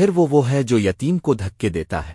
پھر وہ وہ ہے جو یتیم کو دھکے دیتا ہے۔